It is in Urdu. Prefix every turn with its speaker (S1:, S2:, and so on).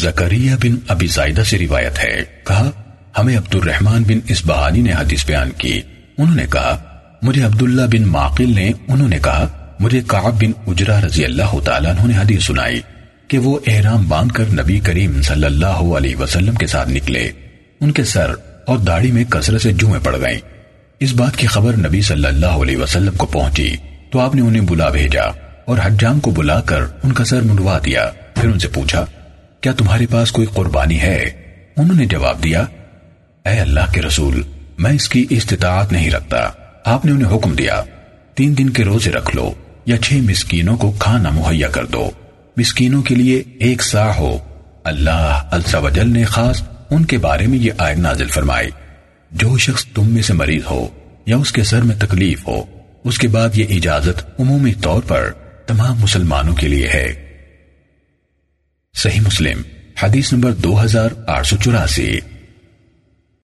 S1: زکریہ بن ابی زائدہ سے روایت ہے۔ کہا، ہمیں عبد الرحمن بن اسبہانی نے حدیث بیان کی۔ انہوں نے کہا، مجھے عبداللہ بن معقل نے، انہوں نے کہا، مجھے قعب بن اجرہ رضی اللہ تعالیٰ انہوں نے حدیث سنائی کہ وہ احرام باندھ کر نبی کریم صلی اللہ علیہ وسلم کے ساتھ نکلے۔ ان کے سر اور داڑھی میں کثرت سے جوئیں پڑ گئیں۔ اس بات کی خبر نبی صلی اللہ علیہ وسلم کو پہنچی تو آپ نے انہیں بلا بھیجا اور حجام کو بلا کر ان کا سر منڈوا دیا۔ پھر ان سے پوچھا کیا تمہارے پاس کوئی قربانی ہے؟ انہوں نے جواب دیا، اے اللہ کے رسول، میں اس کی استطاعت نہیں رکھتا۔ آپ نے انہیں حکم دیا، تین دن کے روزے رکھ لو یا چھ مسکینوں کو کھانا مہیا کر دو۔ مسکینوں کے لیے ایک سا ہو۔ اللہ عز و جل نے خاص ان کے بارے میں یہ آیت نازل فرمائی۔ جو شخص تم میں سے مریض ہو یا اس کے سر میں تکلیف ہو، اس کے بعد یہ اجازت عمومی طور پر تمام مسلمانوں کے لیے ہے۔ صحیح مسلم حدیث نمبر دو ہزار آٹھ سو چوراسی۔